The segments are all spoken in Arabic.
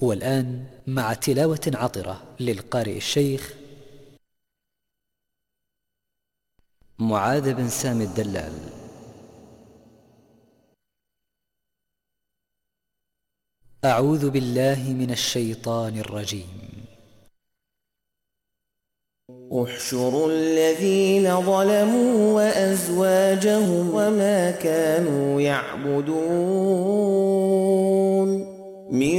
والآن مع تلاوة عطرة للقارئ الشيخ معاذ بن سامي الدلال. أعوذ بالله من الشيطان الرجيم. أحشر الذين ظلموا وأزواجهم وما كانوا يعبدون. من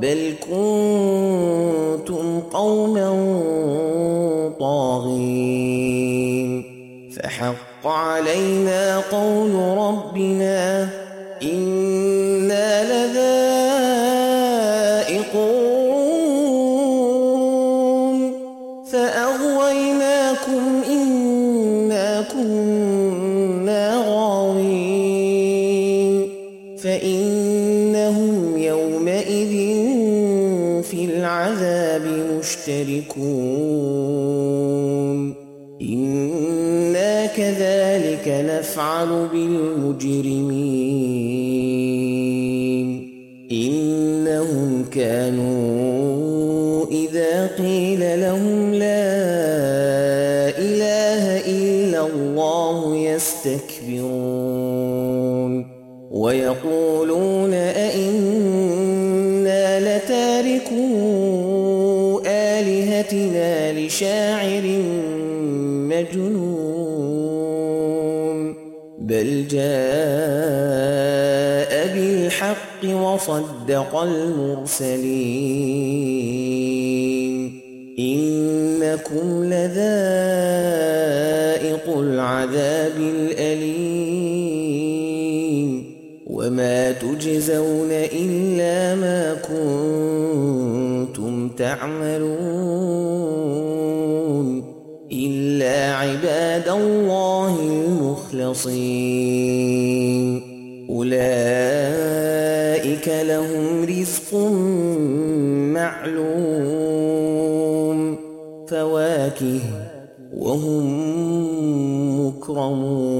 بل كنتم قوما طاغين فحق علينا قول رب العذاب مشتركون. إنا كذلك نفعل بالمجرمين. إنهم كانوا إذا قيل لهم لا إله إلا الله يستكبرون. ويقول آياتنا لشاعر مجنون بل جاء بالحق وصدق المرسلين إنكم لذائق العذاب الأليم وما تجزون إلا ما كنتم تعملون إلا عباد الله المخلصين. أولئك لهم رزق معلوم. فواكه وهم مكرمون.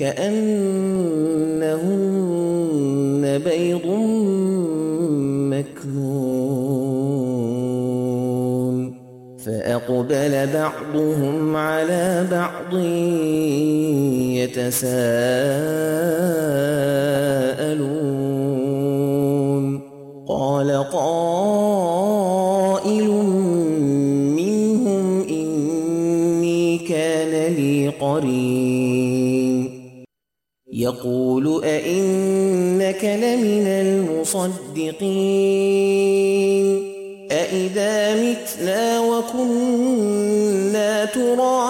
كأنهن بيض مكنون. فأقبل بعضهم على بعض يتساءلون. قال قال يقول أئنك لمن المصدقين؟ أئذا متنا وكنا تراب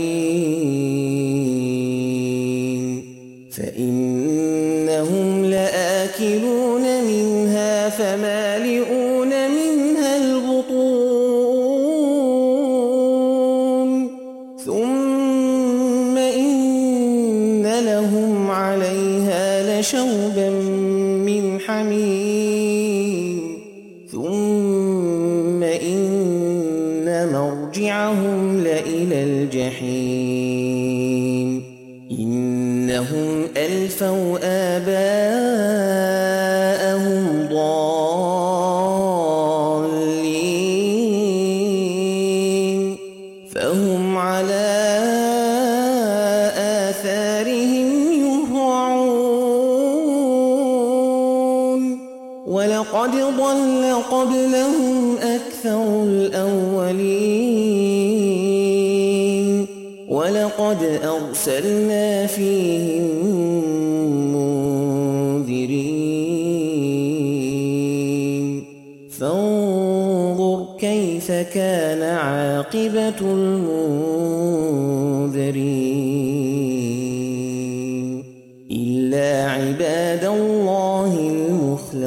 شوبا من حميم. وَلَقَدْ ضَلَّ قَبْلَهُمْ أَكْثَرُ الْأَوَّلِينَ وَلَقَدْ أَرْسَلْنَا فِيهِمْ مُنذِرِينَ فَانظُرْ كَيْفَ كَانَ عَاقِبَةُ الْمُنذِرِينَ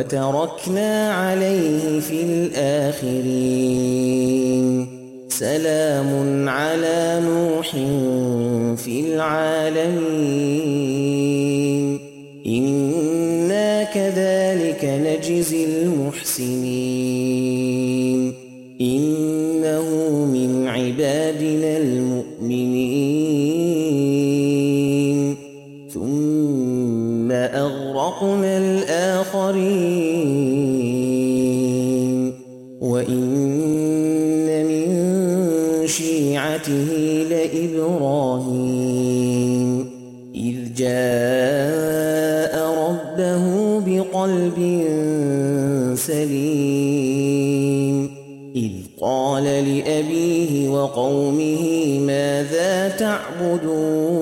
وتركنا عليه في الآخرين. سلام على نوح في العالمين. إنا كذلك نجزي المحسنين. شيعته لإبراهيم إذ جاء ربه بقلب سليم إذ قال لأبيه وقومه ماذا تعبدون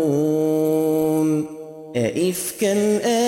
أئفكا آه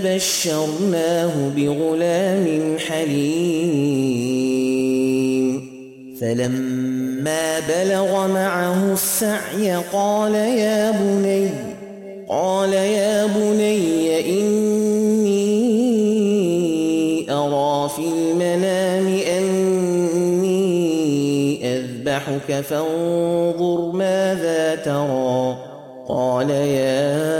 فبشرناه بغلام حليم. فلما بلغ معه السعي قال يا بني قال يا بني إني أرى في المنام أني أذبحك فانظر ماذا ترى. قال يا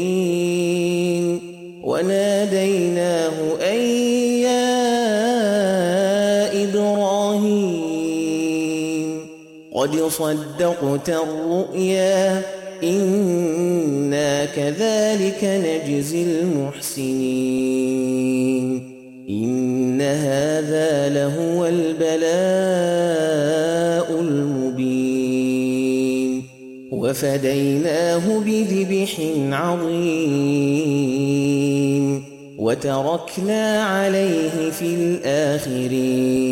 قد صدقت الرؤيا إنا كذلك نجزي المحسنين إن هذا لهو البلاء المبين وفديناه بذبح عظيم وتركنا عليه في الآخرين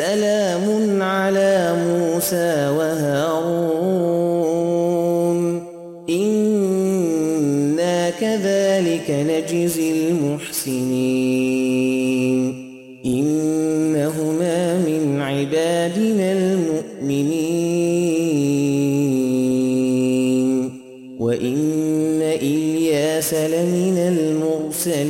سلام على موسى وهارون. إنا كذلك نجزي المحسنين. إنهما من عبادنا المؤمنين. وإن إلياس لمن المرسلين.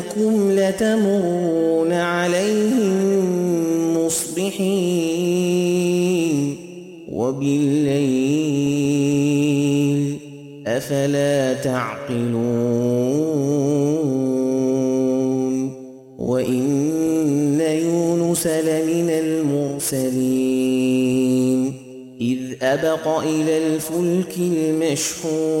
إنكم لتمرون عليهم مصبحين وبالليل أفلا تعقلون وإن يونس لمن المرسلين إذ أبق إلى الفلك المشحون